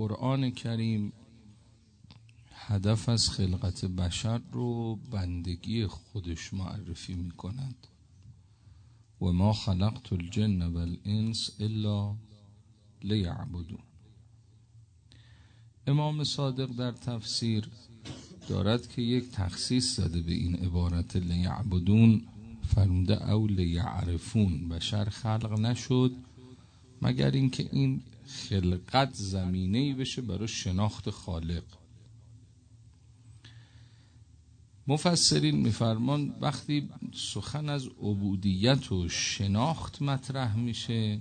قرآن کریم هدف از خلقت بشر رو بندگی خودش معرفی می کند و ما خلقت الجن والانس الا لیعبدون. امام صادق در تفسیر دارد که یک تخصیص زده به این عبارت لیعبدون فرموده او لیعرفون بشر خلق نشد مگر اینکه این خلقت زمینه ای بشه برای شناخت خالق. مفسرین میفرمان وقتی سخن از عبودیت و شناخت مطرح میشه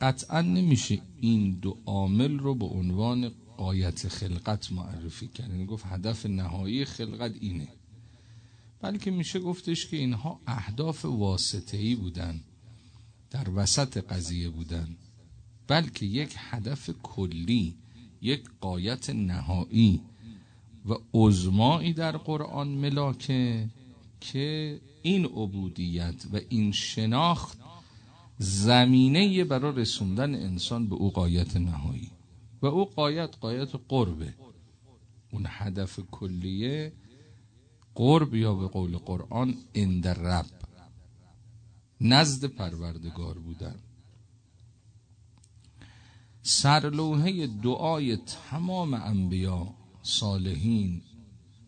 قطعا نمیشه این دو عامل رو به عنوان قایت خلقت معرفی کرد. یعنی گفت هدف نهایی خلقت اینه. بلکه میشه گفتش که اینها اهداف واسطه‌ای بودن در وسط قضیه بودن. بلکه یک هدف کلی یک قایت نهایی و عزمایی در قرآن ملاکه که این عبودیت و این شناخت زمینه برای رسوندن انسان به او قایت نهایی. و او قایت قایت قربه. اون هدف کلیه قرب یا به قول قرآن اند رب نزد پروردگار بودن. سرلوحه دعای تمام انبیا صالحین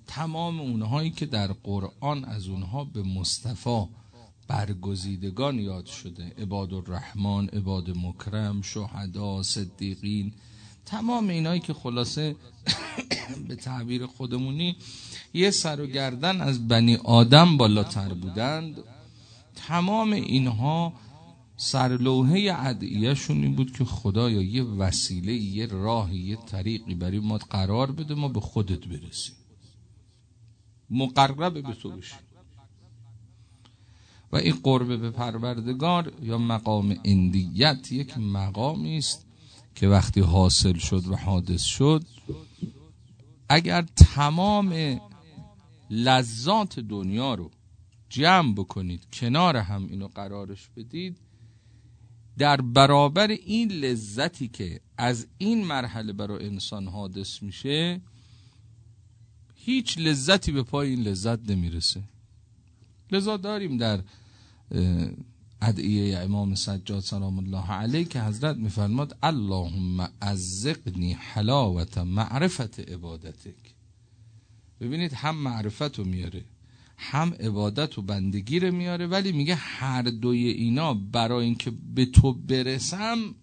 تمام اونهایی که در قرآن از اونها به مصطفی برگزیدگان یاد شده عباد الرحمن عباد مکرم شهدا صدیقین تمام اینایی که خلاصه به تعبیر خودمونی یه سر و گردن از بنی آدم بالاتر بودند. تمام اینها سرلوحه عدیهشون این بود که خدایا یه وسیله یه راهی یه طریقی برای ما قرار بده ما به خودت برسیم. مقرب به تو بشیم. و این قرب به پروردگار یا مقام اندیت یک مقامی است که وقتی حاصل شد و حادث شد اگر تمام لذات دنیا رو جمع بکنید کنار هم اینو قرارش بدید در برابر این لذتی که از این مرحله برای انسان حادث میشه هیچ لذتی به پای این لذت نمی‌رسه. لذا داریم در ادعیه امام سجاد سلام الله علیه که حضرت میفرماد اللهم ازقنی حلاوت معرفت عبادتک. ببینید هم معرفت رو میاره. هم عبادت و بندگی رو میاره ولی میگه هر دوی اینا برای اینکه به تو برسم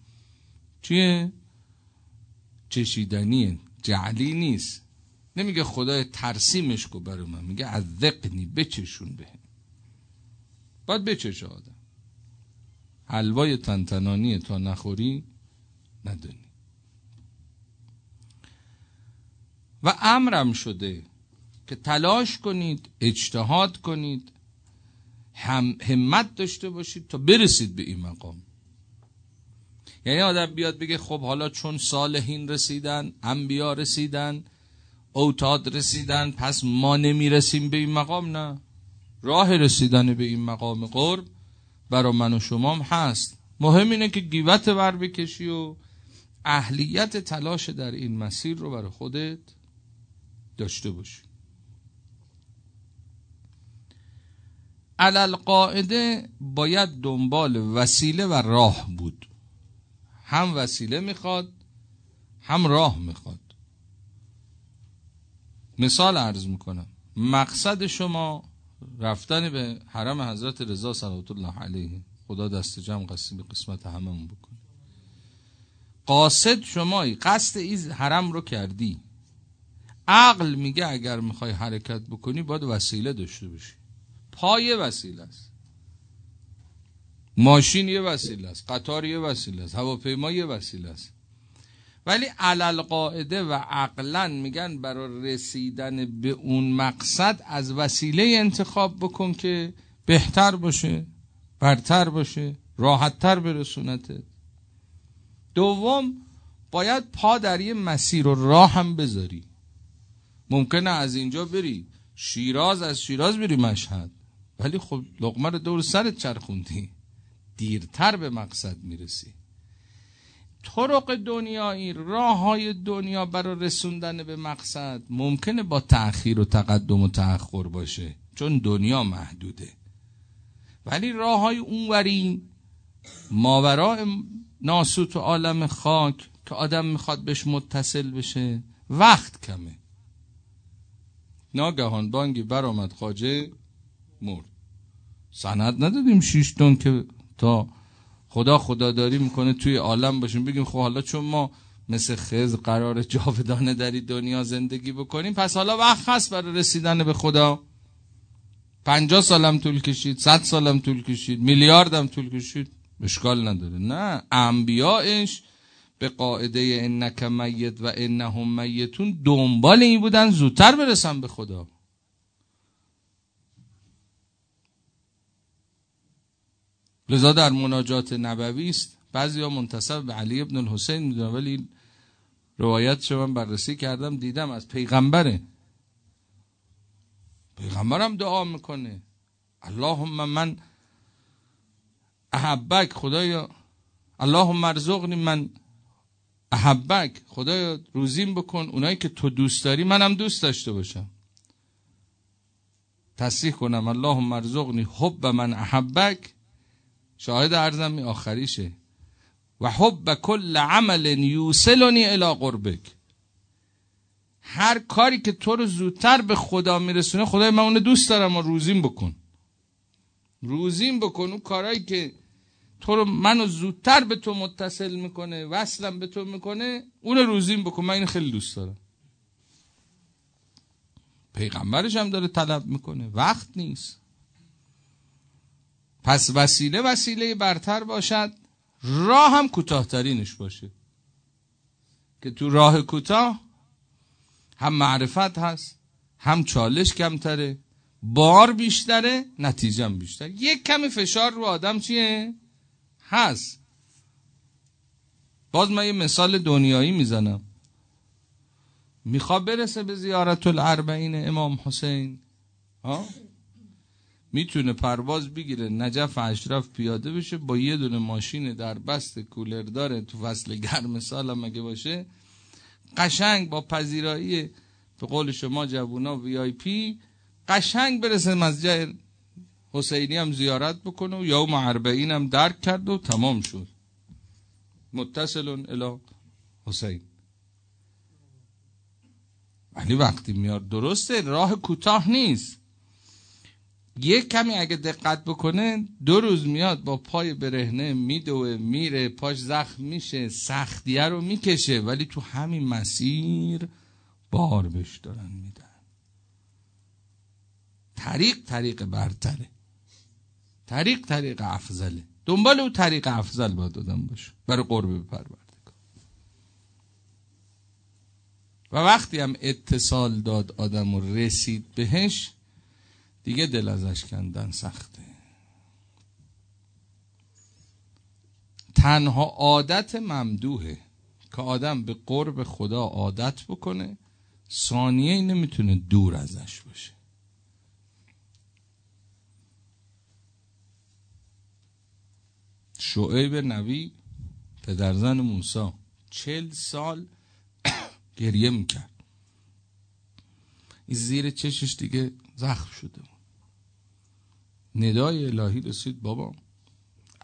چیه؟ چشیدنیه جعلی نیست. نمیگه خدای ترسیمش کو برای من میگه از ذقنی بچشون به. باید بچش آدم. حلوای تنتنانی تا نخوری ندانی. و امرم شده که تلاش کنید اجتهاد کنید هم همت داشته باشید تا برسید به این مقام. یعنی آدم بیاد بگه خب حالا چون صالحین رسیدن انبیا رسیدن اوتاد رسیدن پس ما نمی‌رسیم به این مقام نه. راه رسیدن به این مقام قرب برا من و شما هست. مهم اینه که گیوت ور بکشی و اهلیت تلاش در این مسیر رو برای خودت داشته باشی. علل قاعده باید دنبال وسیله و راه بود. هم وسیله می‌خواد هم راه می‌خواد. مثال عرض می‌کنم. مقصد شما رفتن به حرم حضرت رضا صلوات الله علیه. خدا دست جمع قسم قسمت هممون بکنه. قاصد شمایی قصد این حرم رو کردی. عقل میگه اگر می‌خوای حرکت بکنی باید وسیله داشته باشی. پای وسیله است. ماشین یه وسیله است. قطار یه وسیله است. هواپیما یه وسیله است. ولی علل قاعده و عقلا میگن برای رسیدن به اون مقصد از وسیله انتخاب بکن که بهتر باشه برتر باشه راحتتر برسونته دوم باید پا در یه مسیر و راه هم بذاری. ممکنه از اینجا بری. شیراز از شیراز بری مشهد. ولی خب لقمه رو دور سرت چرخوندی. دیرتر به مقصد می‌رسی. طرق دنیایی راه های دنیا برای رسوندن به مقصد ممکنه با تأخیر و تقدم و تأخر باشه چون دنیا محدوده. ولی راه های اونوری ماورا ناسوت و عالم خاک که آدم می‌خواد بهش متصل بشه وقت کمه. ناگهان بانگی برآمد خاجه مرد. سند ندادیم شیش تون که تا خدا خداداری می‌کنه توی عالم باشیم. بگیم خب حالا چون ما مثل خز قرار جاودانه در دنیا زندگی بکنیم پس حالا وقت هست برای رسیدن به خدا. پنجاه سالم طول کشید صد سالم طول کشید میلیاردم طول کشید. اشکال نداره. نه انبیاءش به قاعده انک میت و انهم میتون دنبال این بودن زودتر برسن به خدا. لذا در مناجات نبوی است بعضی ها منتصب به علی ابن الحسین می‌دونن ولی روایت من بررسی کردم دیدم از پیغمبره. پیغمبرم دعا می‌کنه. اللهم من احبک خدایا. اللهم ارزقنی من احبک. خدایا روزیم بکن. اونایی که تو دوست داری منم دوست داشته باشم. تصریح کنم. اللهم ارزقنی حب من احبک. شاهد ارزم آخریشه. و حب کل عمل یوسلنی الی قربک. هر کاری که تو رو زودتر به خدا میرسونه خدای من اونو دوست دارم و روزیم بکن. روزیم بکن. اون کارهایی که تو رو منو زودتر به تو متصل می‌کنه وصلم به تو می‌کنه اون روزیم بکن. من این خیلی دوست دارم. پیغمبرش هم داره طلب می‌کنه. وقت نیست. پس وسیله وسیله برتر باشد راه هم کوتاهترینش باشه. که تو راه کوتاه هم معرفت هست هم چالش کمتره بار بیشتره نتیجه بیشتر. یک کمی فشار رو آدم چیه؟ هست. باز من یه مثال دنیایی می‌زنم. می‌خواد برسه به زیارت الاربعین امام حسین ها؟ می‌تونه پرواز بگیره نجف اشرف پیاده بشه با یه دونه ماشین در بست کولر داره تو فصل گرم سال مگه باشه قشنگ با پذیرایی به قول شما جوونا وی آی پی قشنگ برسه مسجد حسینی هم زیارت بکنه و یوم اربعین هم درک کرد و تمام شد. متصل الی حسین. ولی وقتی میاد درسته راه کوتاه نیست. یک کمی اگه دقت بکنه دو روز میاد با پای برهنه میدوه میره پاش زخم میشه سختیه رو می‌کشه ولی تو همین مسیر بار بش دارن میدن. طریق طریق برتره. طریق طریق افضله. دنبال او طریق افضل باید دادم باشه. برای قرب پروردگار. و وقتی هم اتصال داد آدم و رسید بهش دیگه دل ازش کندن سخته. تنها عادت ممدوحه که آدم به قرب خدا عادت بکنه ثانیه نمی‌تونه دور ازش باشه. شعیب نبی پدرزن موسی چل سال گریه می‌کرد. این زیر چشش دیگه زخم شده ندای الهی رسید بابا.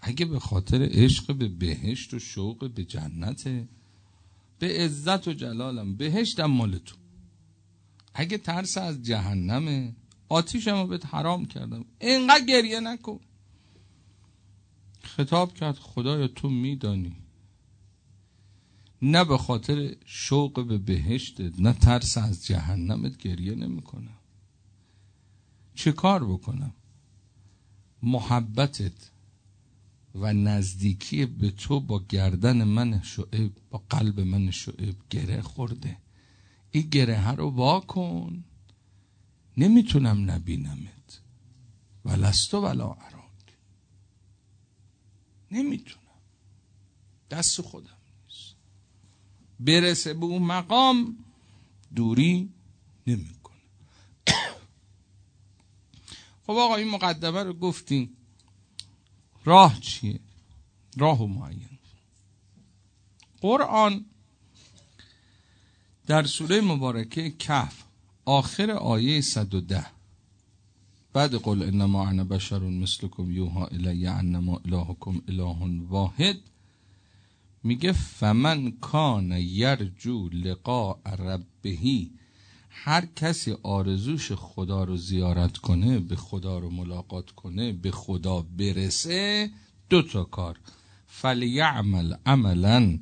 اگه به خاطر عشق به بهشت و شوق به جنت به عزت و جلالم بهشتم مال تو. اگه ترس از جهنمه آتیشم رو بهت حرام کردم. اینقدر گریه نکن. خطاب کرد خدایا تو میدانی. نه به خاطر شوق به بهشتت نه ترس از جهنمت گریه نمی‌کنم. چه کار بکنم؟ محبتت و نزدیکی به تو با گردن من شعب با قلب من شعب گره خورده. این گره رو وا کن. نمی‌تونم نبینمت. ولستو ولا اراک. نمی‌تونم. دست خودم نیست. برسه به اون مقام دوری نمی‌کنه خب آقا این مقدمه رو گفتیم. راه چیه؟ راه معین. قرآن در سوره مبارکه کف آخر آیه 110 بعد قل انما انا بشر مثلكم یوها الی انما الهکم اله واحد. میگه فمن کان یرجو لقاء ربهی هر کسی آرزوش خدا رو زیارت کنه به خدا رو ملاقات کنه به خدا برسه دو تا کار. فلیعمل عملا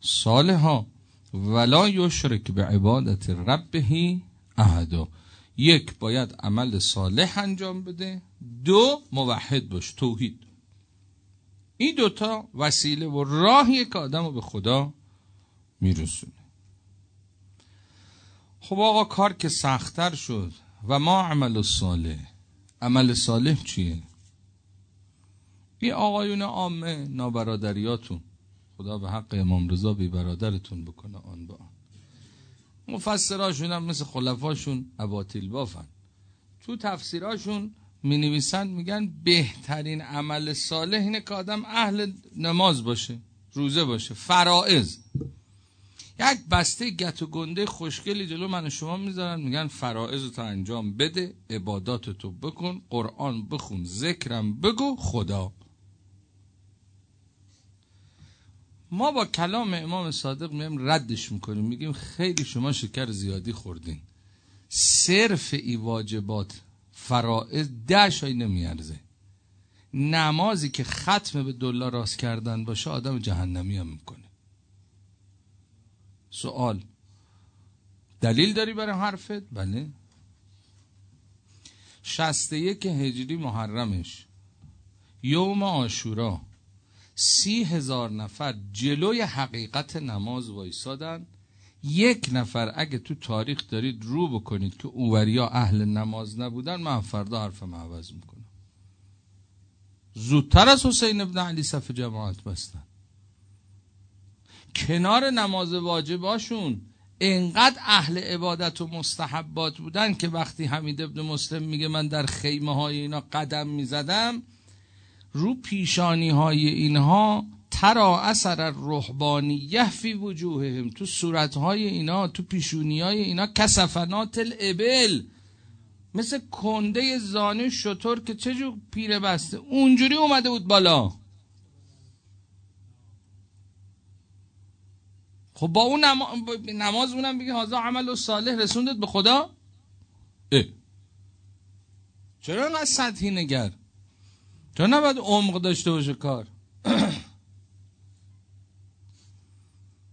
صالحا ولا یشرک به عبادت ربهی احدا یک باید عمل صالح انجام بده. دو موحد باش توحید. این دوتا وسیله و راهی که آدم رو به خدا میرسونه. خب آقا کار که سختتر شد و ما عمل صالح. عمل صالح چیه؟ این آقایون عامه نابرادریاتون. خدا به حق امام رضا بی برادرتون بکنه آن با آن. مفسراشون هم مثل خلفاشون اباطیل بافن تو تفسیراشون می نویسن میگن بهترین عمل صالح اینه که آدم اهل نماز باشه روزه باشه. فرائض. یک بسته گت و گنده خوشگلی جلو من و شما می‌ذارن. میگن فرائض تو انجام بده عبادات تو بکن قرآن بخون ذکرم بگو خدا. ما با کلام امام صادق میم ردش می‌کنیم. میگیم خیلی شما شکر زیادی خوردین. صرف ای واجبات فرائض ده شای نمیارزه. نمازی که ختم به دلار راست کردن باشه آدم جهنمی هم می‌کنه. سوال دلیل داری برای حرفت؟ بله. شسته یک هجری محرمش. یوم آشورا سی هزار نفر جلوی حقیقت نماز وایسادن. یک نفر اگه تو تاریخ دارید رو بکنید که اووریا اهل نماز نبودن من فردا حرفم عوض می‌کنم. زودتر از حسین ابن علی صف جماعت بستن. کنار نماز واجباشون انقدر اهل عبادت و مستحبات بودن که وقتی حمید ابن مسلم میگه من در خیمه های اینا قدم می‌زدم رو پیشانی های اینها ترا اثر الرهبانیه فی وجوههم. تو صورت های اینا تو پیشونی های اینا کسفنات الابل. مثل کنده زانه شطور که چجور پیره بسته اونجوری اومده بود بالا. خب با اون نماز اونم بگی حاضر عمل و صالح رسوندت به خدا؟ اه. چرا انقدر سطحی نگر؟ چرا نباید عمق داشته باشه کار؟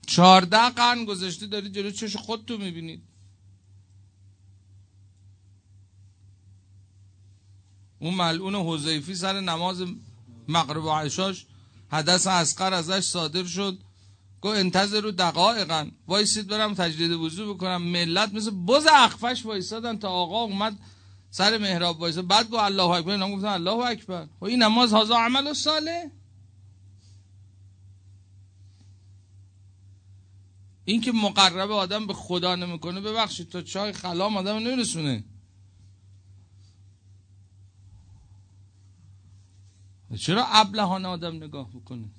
چهارده قرن گذشته دارید جلو چش خودتو می‌بینید. اون ملعون حذیفی سر نماز مغرب و عشاش حدث اسقر ازش صادر شد. گو انتظر رو دقایقا وایسید برم تجدید وضو بکنم. ملت مثل بز اخفش وایسادن تا آقا اومد سر محراب وایساد. بعد گو الله اکبر اینا گفتن الله اکبر. خب این نماز هازا عمل و ساله این که مقرب آدم به خدا نمی‌کنه ببخشید تا چای خلام آدم نمیرسونه. چرا ابلهانه آدم نگاه بکنه؟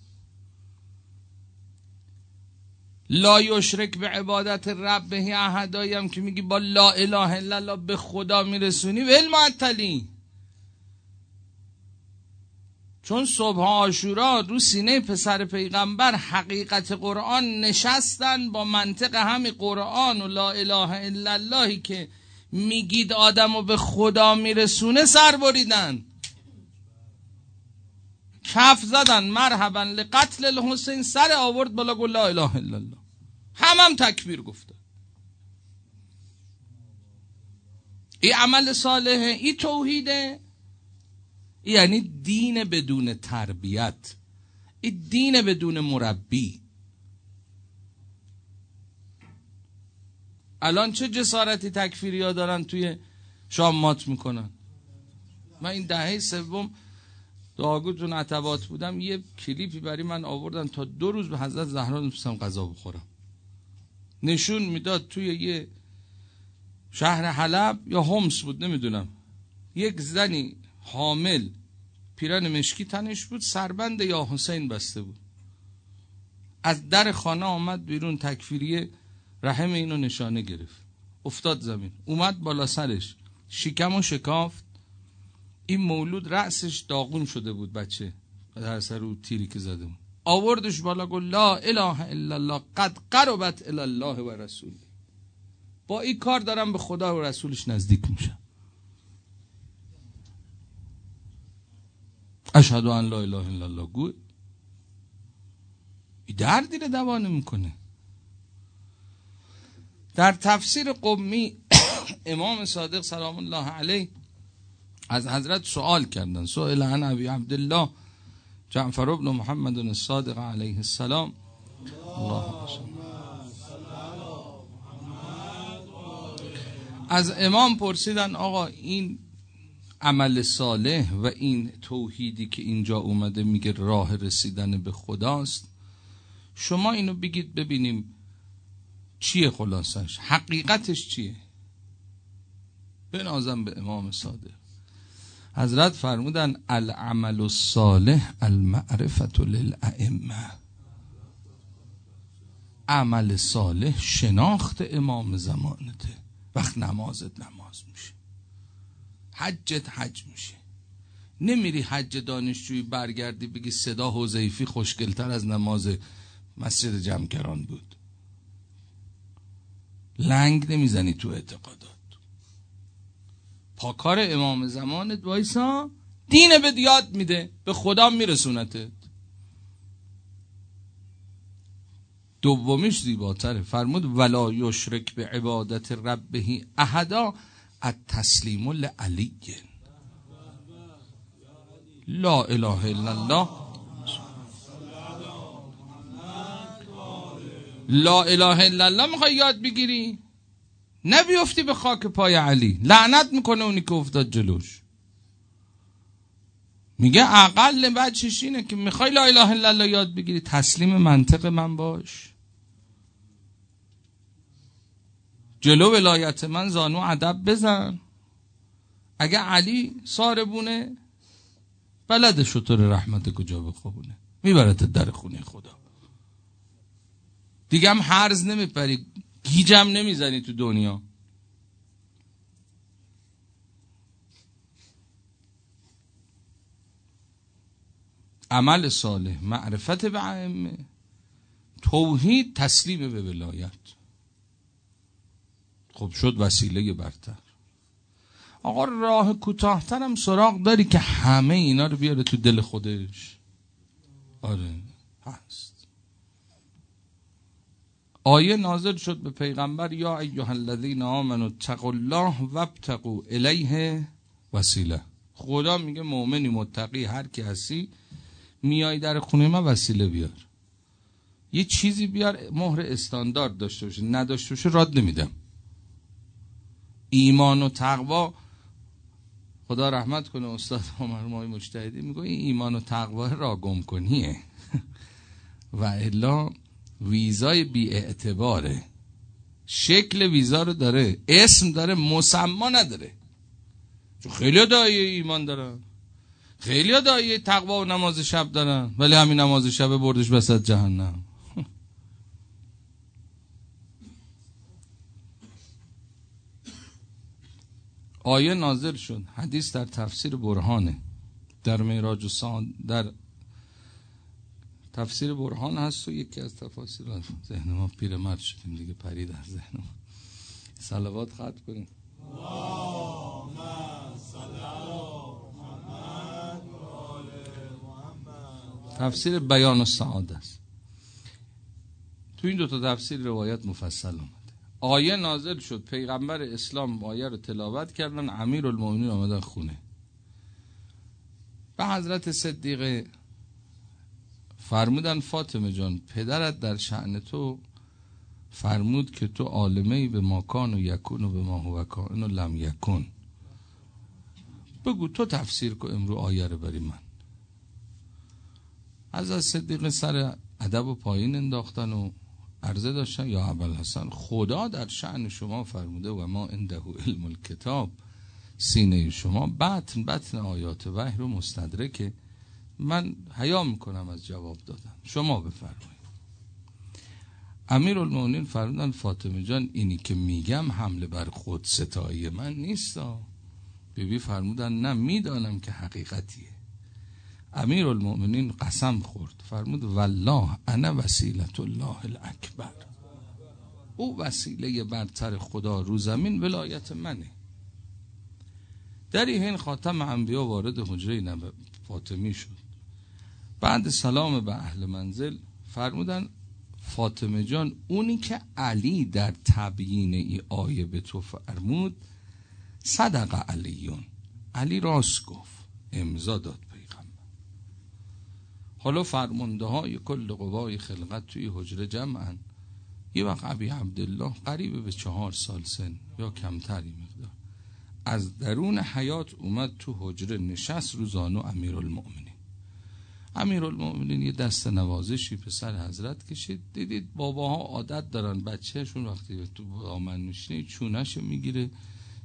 لا یشرک به عبادت ربه احدایی هم که میگی با لا اله الا الله به خدا میرسونی ول معطلی چون صبح آشورا رو سینه پسر پیغمبر حقیقت قرآن نشستن با منطق همین قرآن و لا اله الا اللهی که میگید آدم و به خدا میرسونه سر بریدن. کف زدن مرحبا لقتل الحسین سر آورد بالا گل لا اله الا الله. هم هم تکبیر گفته. این عمل صالحه این توحیده یعنی دین بدون تربیت. این دین بدون مربی. الان چه جسارتی تکفیری ها دارن توی شامات می‌کنن؟ من این دهه سوم داگوتون عتبات بودم یه کلیپی برای من آوردن تا دو روز به حضرت زهرا نمیستم غذا بخورم. نشون می‌داد توی یه شهر حلب یا همس بود نمی‌دونم. یک زنی حامل پیرن مشکی تنش بود سربند یا حسین بسته بود. از در خانه آمد بیرون تکفیری رحم اینو نشانه گرفت. افتاد زمین اومد بالا سرش. شکم و شکافت. این مولود رأسش داغون شده بود بچه. در سر رو تیری که زده بود آوردش بالا گفت لا اله الا الله قد قربت الی الله و رسول با این کار دارم به خدا و رسولش نزدیک میشم. اشهد ان لا اله الا الله. گوی دردی رو دوانه می‌کنه در تفسیر قمی امام صادق سلام الله علیه از حضرت سوال کردن. سوال عن ابی عبدالله جعفر ابن محمد الصادق علیه السلام. الله از امام پرسیدن آقا این عمل صالح و این توحیدی که اینجا اومده میگه راه رسیدن به خداست شما اینو بگید ببینیم چیه خلاصش حقیقتش چیه؟ بنازم به امام صادق. حضرت فرمودن العمل الصالح المعرفت للائمه عمل صالح شناخت امام زمانته. وقت نمازت نماز میشه. حجت حج میشه. نمیری حج دانشجویی برگردی بگی صدا حوزیفی خوشگلتر از نماز مسجد جمکران بود. لنگ نمی‌زنی تو اعتقادات. پاکار امام زمانت وایسا دین به یاد میده به خدا میرسونتت دومیش زیباتره. فرمود ولا یشرک به عبادت ربهی احدا التسلیم لعلی لا اله الا الله. لا اله الا الله. می‌خوای یاد بگیری؟ نبیفتی به خاک پای علی. لعنت می‌کنه اونی که افتاد جلوش. میگه اقل بچش اینه که می‌خوای لا اله الا الله یاد بگیری. تسلیم منطق من باش. جلو ولایت من زانو ادب بزن. اگه علی ساربونه بلد شطور رحمت کجا بخوابونه میبرت در خونه خدا. دیگه هم حرز نمیپری گیجم نمی‌زنی تو دنیا. عمل صالح معرفت به ائمه. توحید تسلیم به ولایت. خب شد وسیله برتر. آقا راه کوتاهتر هم سراغ داری که همه اینا رو بیاره تو دل خودش. آره هست. آیه نازل شد به پیغمبر یا ایها الذین آمنوا اتقوا الله وابتقوا الیه وسیله. خدا میگه مؤمنی متقی هر کی هستی میای در خونه من وسیله بیار. یه چیزی بیار مهر استاندارد داشته باشه نداشته باشه راد نمیدم. ایمان و تقوا خدا رحمت کنه استاد عمر مجتهدی میگه ایمان و تقوا را گم کنیه. و الا ویزای بی اعتباره. شکل ویزا رو داره. اسم داره مسما نداره. چون خیلی دایه ایمان دارن. خیلی دایه تقوا و نماز شب دارن. ولی همین نماز شب بردش بسد جهنم. آیه نازل شد. حدیث در تفسیر برهانه. در میراج و در تفسیر برهان هست و یکی از تفاسیر ذهن ما مرد شدیم دیگه پری در ذهن ما. سلوات خط کنیم. تفسیر بیان و سعاده است. تو این دو تا تفسیر روایت مفصل اومده. آیه نازل شد پیغمبر اسلام آیه رو تلاوت کردن امیر المومنین آمدن خونه. به حضرت صدیقه فرمودن فاطمه جان پدرت در شعن تو فرمود که تو عالمه ای به ماکان و یکون و به ما هو کان و لم یکون. بگو تو تفسیر کن امرو آیه رو بری من. از از صدیق سر ادب و پایین انداختن و عرضه داشتن یا اول حسن خدا در شعن شما فرموده و ما انده علم الکتاب. سینه شما بطن بطن آیات وحی رو مستدرکه. من حیا می‌کنم از جواب دادن. شما بفرمایید. امیر المومنین فرمودن فاطمه جان اینی که میگم حمله بر خود ستایی من نیست. بیبی فرمودن نه می‌دانم که حقیقتیه. امیر المؤمنین قسم خورد. فرمود والله انا وسیلت الله الاکبر. او وسیله برتر خدا رو زمین ولایت منه. در این خاتم انبیا وارد حجره نب فاطمی شد. بعد سلام به اهل منزل فرمودن فاطمه جان اونی که علی در تبیین ای آیه به تو فرمود صدق علیون. علی راست گفت امضا داد پیغمبر. حالا فرمانده های کل قوای خلقت توی حجره جمعن. یه وقت عبی عبدالله قریب به چهار سال سن یا کمتری مقدار. از درون حیات اومد تو حجره نشست رو زانو امیر المؤمنین امیر المؤمنین یه دست نوازشی پسر حضرت کشید. دیدید باباها عادت دارن بچهشون وقتی تو آمن میشنه چونش می‌گیره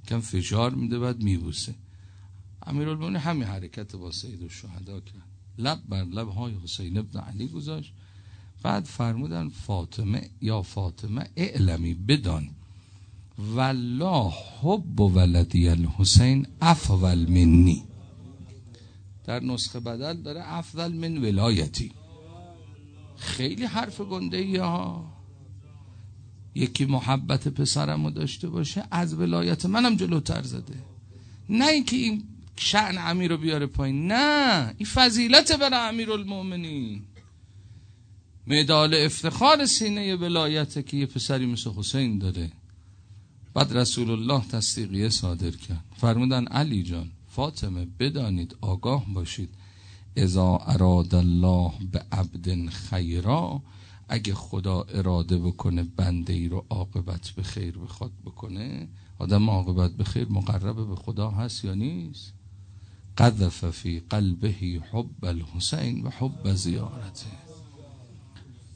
کم فشار میده بعد میبوسه. المؤمنین همین حرکت با سید و شهدا کرد. لب بر لب های حسین ابن علی گذاشت. بعد فرمودن فاطمه یا فاطمه اعلمی بدان. والله حب ولدی الحسین افضل منی. در نسخه بدل داره افضل من ولایتی. خیلی حرف گنده ای ها. یکی محبت پسرم رو داشته باشه از ولایت منم جلوتر زده. نه اینکه این شعن امیر رو بیاره پایین نه. این فضیلت برای امیر المؤمنین مدال افتخار سینه ولایت که یه پسری مثل حسین داره. بعد رسول الله تصدیقیه صادر کرد. فرمودن علی جان فاطمه بدانید آگاه باشید. اذا اراد الله به عبد خیرا اگه خدا اراده بکنه بنده ای رو عاقبت به خیر بخواد بکنه آدم عاقبت به خیر مقرب به خدا هست یا نیست؟ قذف فی قلبه حب الحسین و حب زیارته.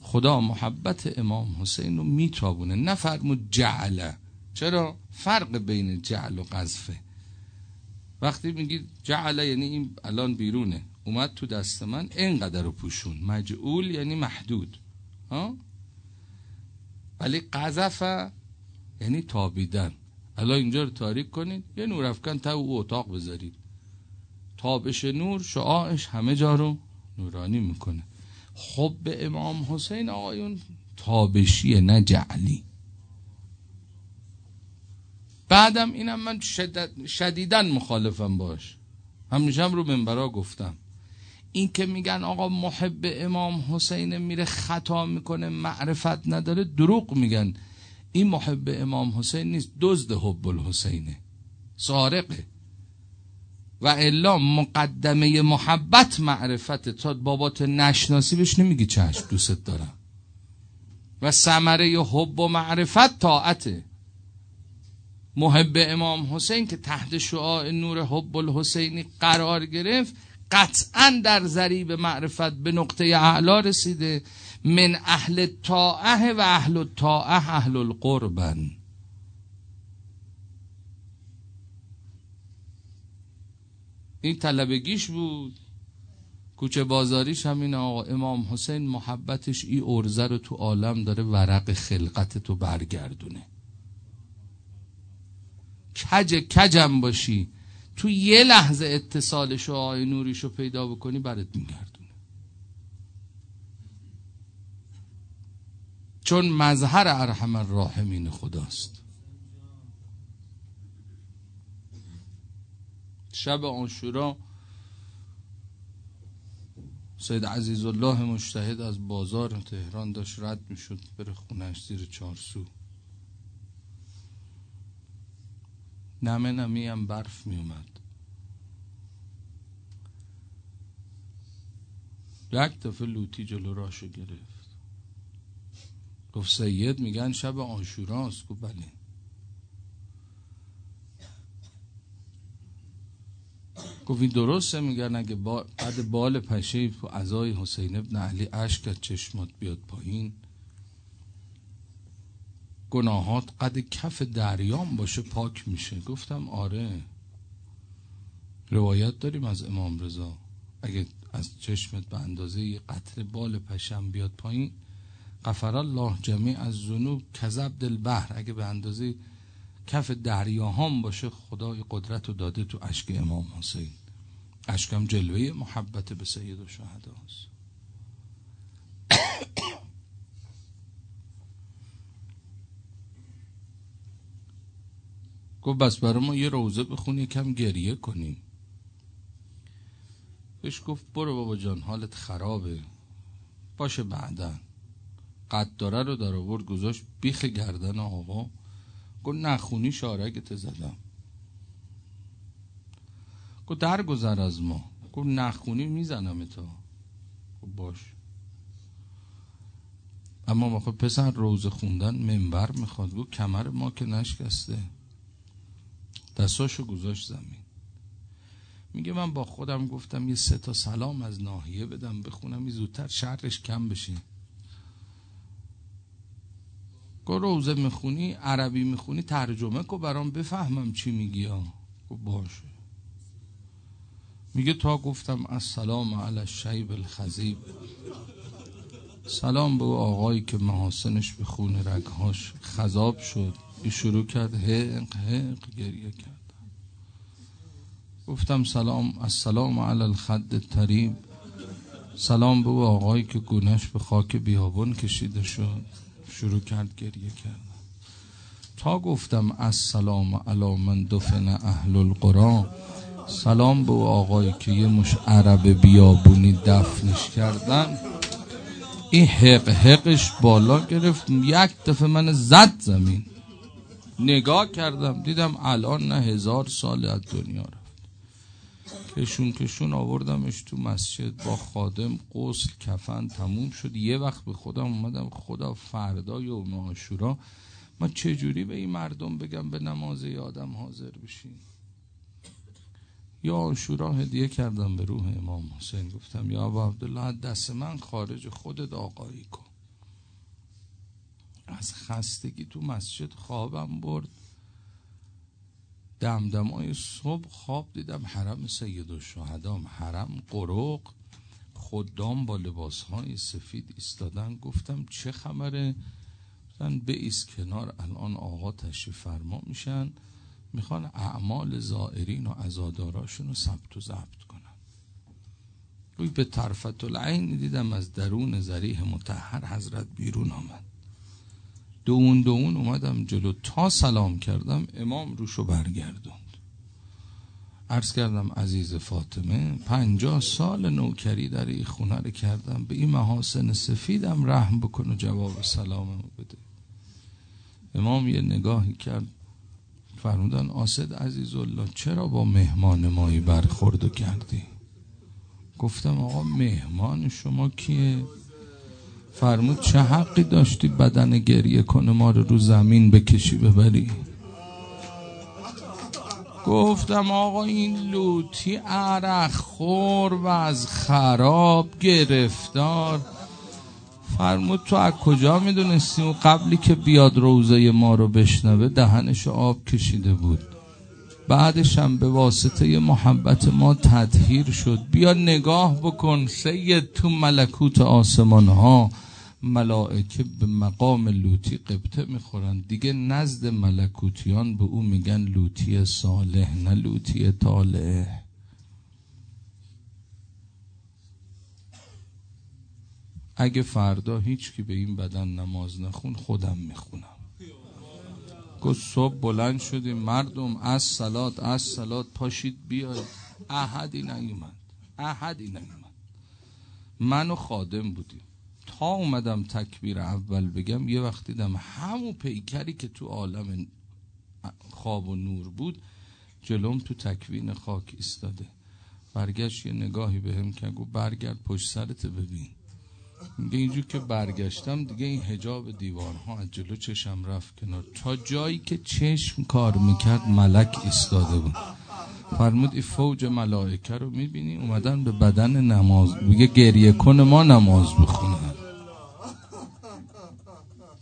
خدا محبت امام حسین رو میتابونه. نفرمود جعله. چرا؟ فرق بین جعل و قذفه. وقتی میگید جعله یعنی این الان بیرونه. اومد تو دست من اینقدر رو پوشون. مجعول یعنی محدود. ها؟ ولی قذف یعنی تابیدن. الان اینجا رو تاریک کنید. یه نور افکن تا او اتاق بذارید. تابش نور شعاعش همه جا رو نورانی می‌کنه. خب به امام حسین آقایون تابشیه نه جعلی. بعدم اینم من شدید شدیدن مخالفم باش. همیشه هم رو منبرا گفتم. این که میگن آقا محب امام حسین میره خطا می‌کنه معرفت نداره دروغ میگن. این محب امام حسین نیست دزد حب الحسینه. سارقه. و الا مقدمه محبت معرفت. تا بابات نشناسی بهش نمیگی چشم دوست دارم. و ثمره حب و معرفت طاعته. محب امام حسین که تحت شعاع نور حب الحسینی قرار گرفت قطعا در ذریب معرفت به نقطه اعلا رسیده. من اهل طاعه و اهل طاعه اهل القربن. این طلبگیش بود. کوچه بازاریش همین آقا امام حسین محبتش ای ارزه رو تو عالم داره ورق خلقت تو برگردونه. کج کجم باشی. تو یه لحظه اتصالش و آی نوریش رو پیدا بکنی برات میگردونه چون مظهر ارحم الراحمین خداست. شب آنشورا سید عزیز الله مشتهد از بازار تهران داشت رد می‌شد بره خونش زیر چارسو نمه نمی هم برف می اومد یک دفعه لوتی جلو راشو گرفت. گفت سید میگن شب آشوراست گفت بله. گفت این درسته. میگن اگه با بعد بال پشه ازای حسین ابن علی اشک از چشمات بیاد پایین گناهات قد کف دریام باشه پاک میشه. گفتم آره. روایت داریم از امام رضا. اگه از چشمت به اندازه یه قطره بال پشم بیاد پایین غفر الله جمیع از ذنوب کذب دل بحر اگه به اندازه کف دریا هم باشه خدای قدرت رو داده تو اشک امام حسین. اشکم جلوه محبت به سید و شهده هست. گفت بس برای ما یه روزه بخونی کم گریه کنیم. بهش گفت برو بابا جان حالت خرابه. باشه بعدا. قد داره رو در آورد گذاشت بیخ گردن آقا. گفت نخونی شارگت زدم. گفت در گذر از ما. گفت نخونی می‌زنم تا. گفت باش. اما ما خب پسر روز خوندن منبر می‌خواد. گفت کمر ما که نشکسته. دستاشو گذاشت زمین. میگه من با خودم گفتم یه سه تا سلام از ناحیه بدم بخونم یه زودتر شرش کم بشه. گو روزه می‌خونی عربی می‌خونی ترجمه کو برام بفهمم چی میگی. ها باشه. میگه تا گفتم السلام علی الشیب الخزیب. سلام به آقایی که محاسنش به خون رگهاش خذاب شد. شروع کرد حق حق گریه کرد. گفتم سلام السلام علی الخد تریب سلام به آقایی که گونش به خاک بیابون کشیده شد. شروع کرد گریه کرد. تا گفتم السلام علی من دفن اهل القرآن سلام به آقایی که یه مش عرب بیابونی دفنش کردن. این حق حقش بالا گرفت. یک دفعه من زد زمین. نگاه کردم دیدم الان نه هزار سال از دنیا رفت. کشون کشون آوردمش تو مسجد با خادم قسل کفن تموم شد. یه وقت به خودم اومدم خدا فردا یوم آشورا من چجوری به این مردم بگم به نماز آدم حاضر بشین؟ یا آشورا هدیه کردم به روح امام حسین. گفتم یا ابا عبدالله دست من خارج خودت آقایی کن. از خستگی تو مسجد خوابم برد. دمدمای صبح خواب دیدم حرم سید و شهدام حرم قروق. خدام با لباس های سفید ایستادن. گفتم چه خبره؟ گفتن به کنار الان آقا تشریف فرما میشن. می‌خوان اعمال زائرین و ازاداراشون رو ثبت و ضبط کنن. روی به طرفت العین دیدم از درون زریح متحر حضرت بیرون آمد. دون دون اومدم جلو. تا سلام کردم امام روشو برگردوند. عرض کردم عزیز فاطمه پنجاه سال نوکری در این خونه رو کردم. به این محاسن سفیدم رحم بکن و جواب سلاممو بده. امام یه نگاهی کرد. فرمودن آسد عزیز الله چرا با مهمان مایی برخورد کردی؟ گفتم آقا مهمان شما کیه؟ فرمود چه حقی داشتی بدن گریه کنه ما رو رو زمین بکشی ببری؟ گفتم آقا این لوتی عرق خور و از خراب گرفتار. فرمود تو از کجا می‌دونستی؟ و قبلی که بیاد روزه ما رو بشنوه دهنش آب کشیده بود. بعدش هم به واسطه محبت ما تدهیر شد. بیا نگاه بکن سید تو ملکوت آسمان ها ملائکه به مقام لوتی قبطه می‌خورن دیگه نزد ملکوتیان به او میگن لوتی صالح نه لوتی طالح. اگه فردا هیچ کی به این بدن نماز نخون خودم می‌خونم. گفت صبح بلند شدیم. مردم از سلات از سلات پاشید بیاید. احدی نیومد. احدی نیومد. من و خادم بودیم. تا اومدم تکبیر اول بگم یه وقت دیدم همون پیکری که تو عالم خواب و نور بود جلوم تو تکوین خاک ایستاده. برگشت یه نگاهی به هم که گفت برگرد پشت سرت ببین. میگه اینجور که برگشتم دیگه این هجاب دیوارها از جلو چشم رفت کنار. تا جایی که چشم کار می‌کرد ملک ایستاده بود. فرمود این فوج ملائکه رو می‌بینی؟ اومدن به بدن نماز. میگه گریه کن ما نماز بخونن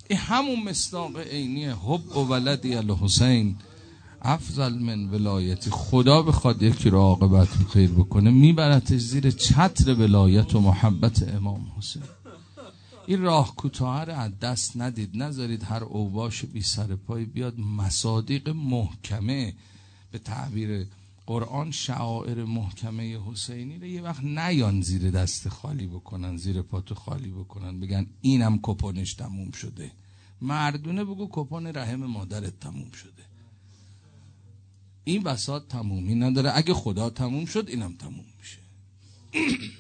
این همون مصداق عینی حب و ولدی الحسین. افضل من ولایتی خدا بخواد یکی رو عاقبت خیر بکنه میبرتش زیر چتر ولایت و محبت امام حسین. این راه کوتاه رو از دست ندید نذارید هر اوباش بی سر پای بیاد. مصادیق محکمه به تعبیر قرآن شعائر محکمه حسینی رو یه وقت نیان زیر دست خالی بکنن زیر پاتو خالی بکنن بگن اینم کپونش تموم شده. مردونه بگو کپون رحم مادرت تموم شده. این بساط تمومی نداره. اگه خدا تموم شد اینم تموم میشه.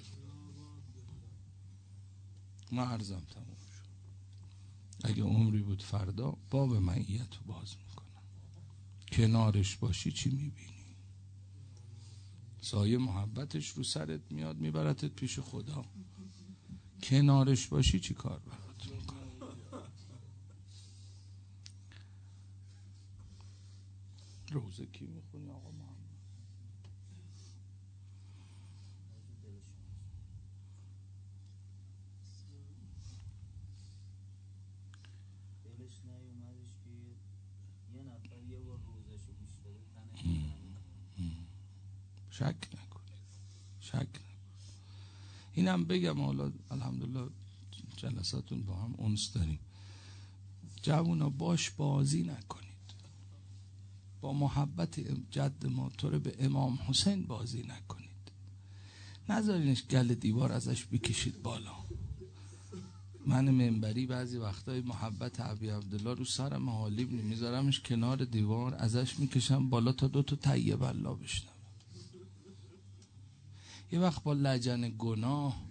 ما عرضم تموم شد. اگه عمری بود فردا باب معیت رو باز می‌کنم. کنارش باشی چی می‌بینی؟ سایه محبتش رو سرت میاد میبرتت پیش خدا. کنارش باشی چی کار برات می‌کنه روزه کی می‌خونی آقا محمد؟ شک نکنید. شک نکنید. اینم بگم حالا الحمدلله جلساتون با هم اونس داریم. جوونا باش بازی نکنید. محبت جد ما تو رو به امام حسین بازی نکنید. نذارینش گل دیوار ازش بکشید بالا. من منبری بعضی وقتای محبت عبی عبدالله رو سرم حالی میذارمش کنار دیوار ازش می‌کشم بالا تا دو تا طیب الله بشنم یه وقت با لجن گناه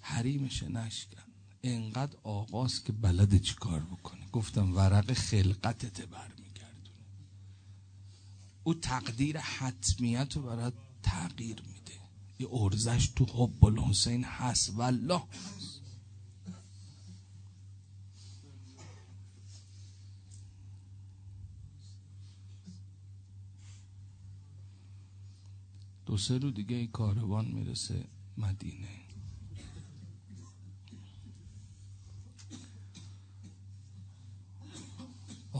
حریمش نشکن. انقدر آغاز که بلد چی کار بکنه. گفتم ورق خلقتت برمیگردونه او تقدیر حتمیت رو برای تغییر میده. یه ارزش تو حب الحسین هست. والله. دو سه رو دیگه کاروان می‌رسه مدینه.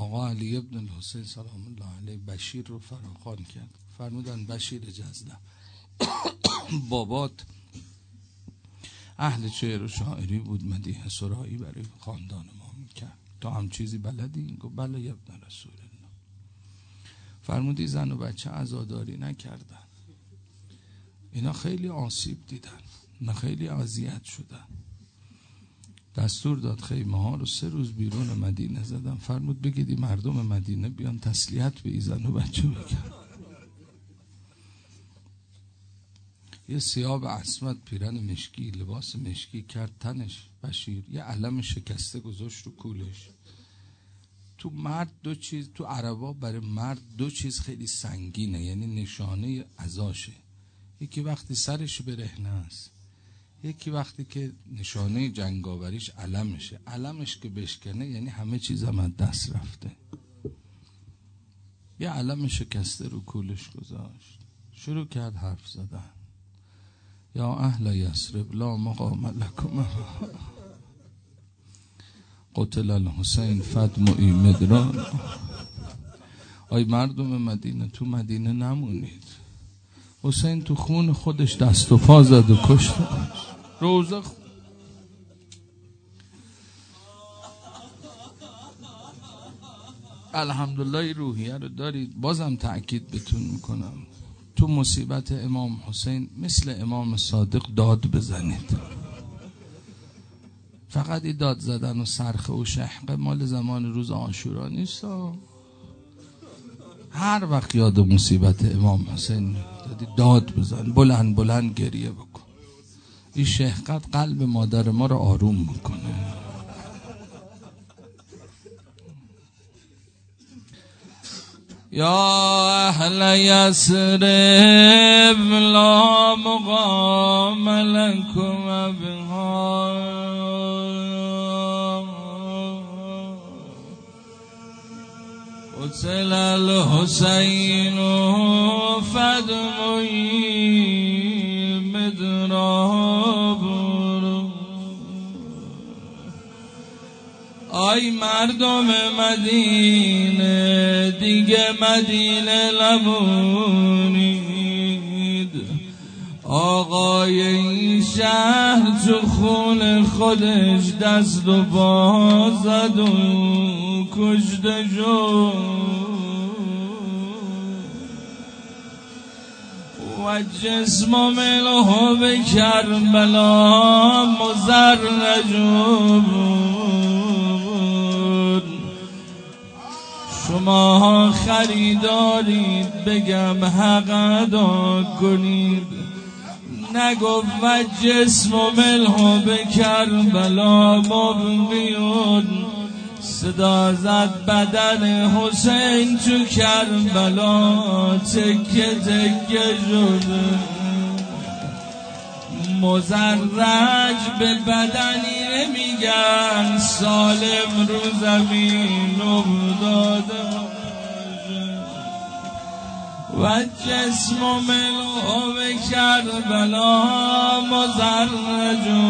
آقا علی ابن الحسین سلام الله علیه بشیر رو فراخان کرد. فرمودن بشیر جزدم بابات اهل شعر و شاعری بود مدیه سرایی برای خاندان ما می‌کرد. تو هم چیزی بلدی؟ گفت بله ابن رسول الله. فرمودی زن و بچه عزاداری نکردن. اینا خیلی آسیب دیدن. اینا خیلی اذیت شدن. دستور داد خیمه ها رو سه روز بیرون مدینه زدن فرمود بگیدی مردم مدینه بیان تسلیت به ایزن و بچه بگن یه سیاب اسمت پیرن مشکی لباس مشکی کرد تنش بشیر یه علم شکسته گذاشت رو کولش. تو مرد دو چیز تو عربا برای مرد دو چیز خیلی سنگینه یعنی نشانه ازاشه. یکی وقتی سرش برهنه است. یکی وقتی که نشانه جنگاوریش علمشه علمش که بشکنه یعنی همه چیز هم دست رفته. یه علم شکسته رو کولش گذاشت. شروع کرد حرف زدن. یا اهل یسرب لا مقام لکم. قتل الحسین فدمعی مدران. آی مردم مدینه تو مدینه نمونید. حسین تو خون خودش دست و پا زد و کشت. روزه. الحمدلله روحیه رو دارید. بازم تأکید بتون می‌کنم. تو مصیبت امام حسین مثل امام صادق داد بزنید. فقط این داد زدن و سرخه و شحقه مال زمان روز آشورا نیست. هر وقت یاد مصیبت امام حسین داد بزن بلند بلند گریه بکن. این شهقت قلب مادر ما رو آروم می‌کنه یا اهل یسرب لا مقام لکم قتل الحسین آی مردم مدینه دیگه مدینه نمونید آقای این شهر تو خون خودش دست و پا زد و کشته شد. و جسم و ملح به کربلا مزر بود شما خریدارید بگم حق ادا کنید. نگفت و جسم و ملح به کربلا مبقیون صدا زد بدن حسین تو کربلا تکه تکه شده مزرج به بدنی نمیگن سالم رو زمین افتاده و جسم و ملو به کربلا مزرجون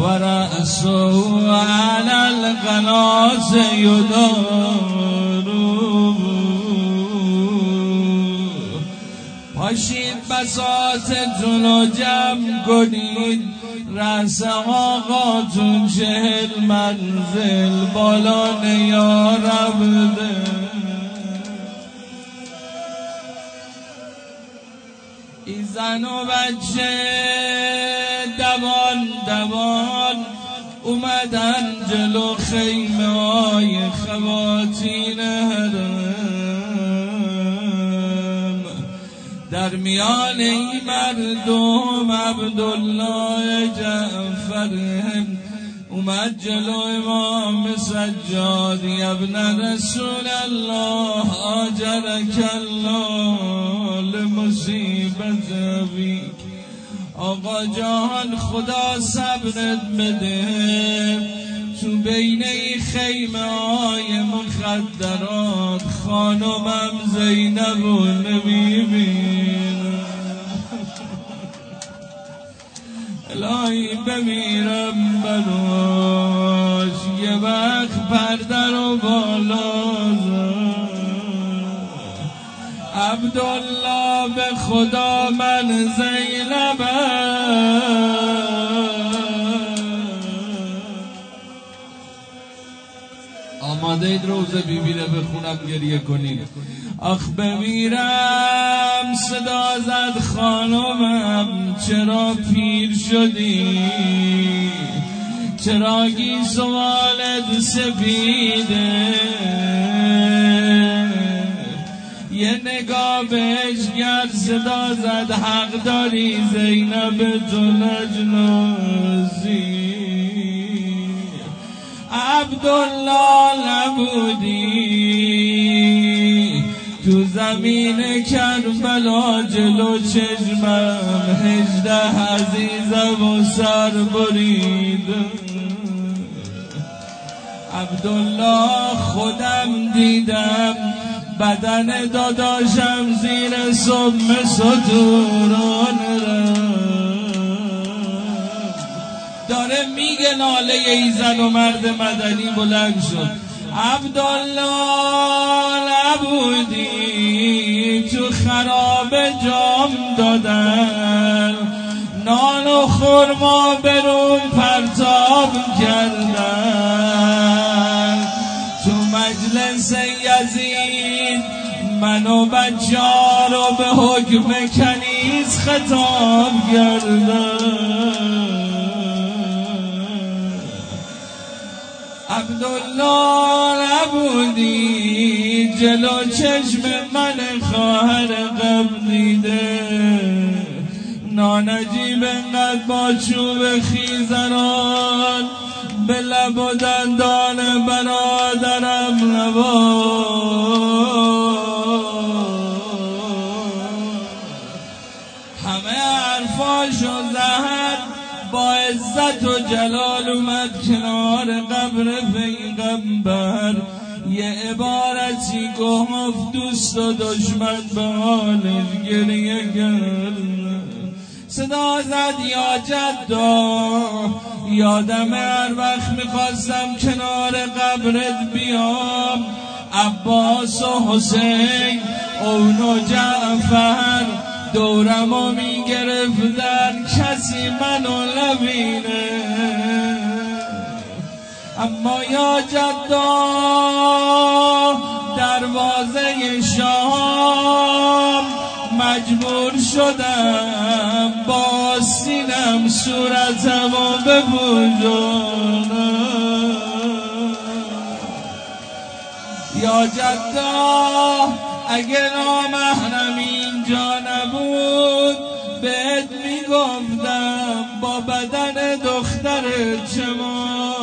ورأسه على القناص يدار پاشید بساتتون رو جمع کنید. رس آقاتون چهل منزل بالا نیاربده ای زن و بچه دوان دوان اومدن جلو خیمه های خواتین هرم در میان این مردم عبدالله جعفر اومد جلو امام سجاد. ابن رسول الله آجرک الله لمصیبت ابیک آقا جان خدا صبرت بده. تو بین این خیمه های مخدرات خانمم زینب و نمیبین الهی بمیرم بناش یه وقت پردر و بالا عبدالله به خدا من زینب آماده اید روز بیبینه بخونم گریه کنید. آخ بمیرم صدا زد خانمم چرا پیر شدی؟ چرا گی سوالت سپیده؟ یه نگاه بهش گرد صدا زد حق داری زینب تو نجنازی؟ عبدالله نبودی. تو زمین کربلا جلو چشمم هجده عزیزم و سر برید. عبدالله خودم دیدم بدن داداشم زیر سم ستوران داره میگه ناله ای زن و مرد مدنی بلند شد. عبدالله نبودی تو خراب جام دادن. نان و خورما برون پرتاب کردن. تو مجلس یزید من و بچه رو به حکم کنیز خطاب کردن. عبدالله نبودی جلو چشم من خواهر قبلیده نانجیب انقدر با چوب خیزران به لب و دندان برادرم نبا همه حرفاشو زهر با عزت و جلال اومد. قبر پیغمبر. یه عبارتی گفت؟ دوست و دشمن به حالش گریه کرد. صدا زد یا جدا. یادم هر وقت می‌خواستم کنار قبرت بیام. عباس و حسین اون و جعفر دورمو می‌گرفتن. کسی منو نبینه. اما یا جدا دروازه شام مجبور شدم با سینم صورتمو بپوشونم یا جدا اگه نامحرم اینجا نبود بهت می‌گفتم با بدن دختر چما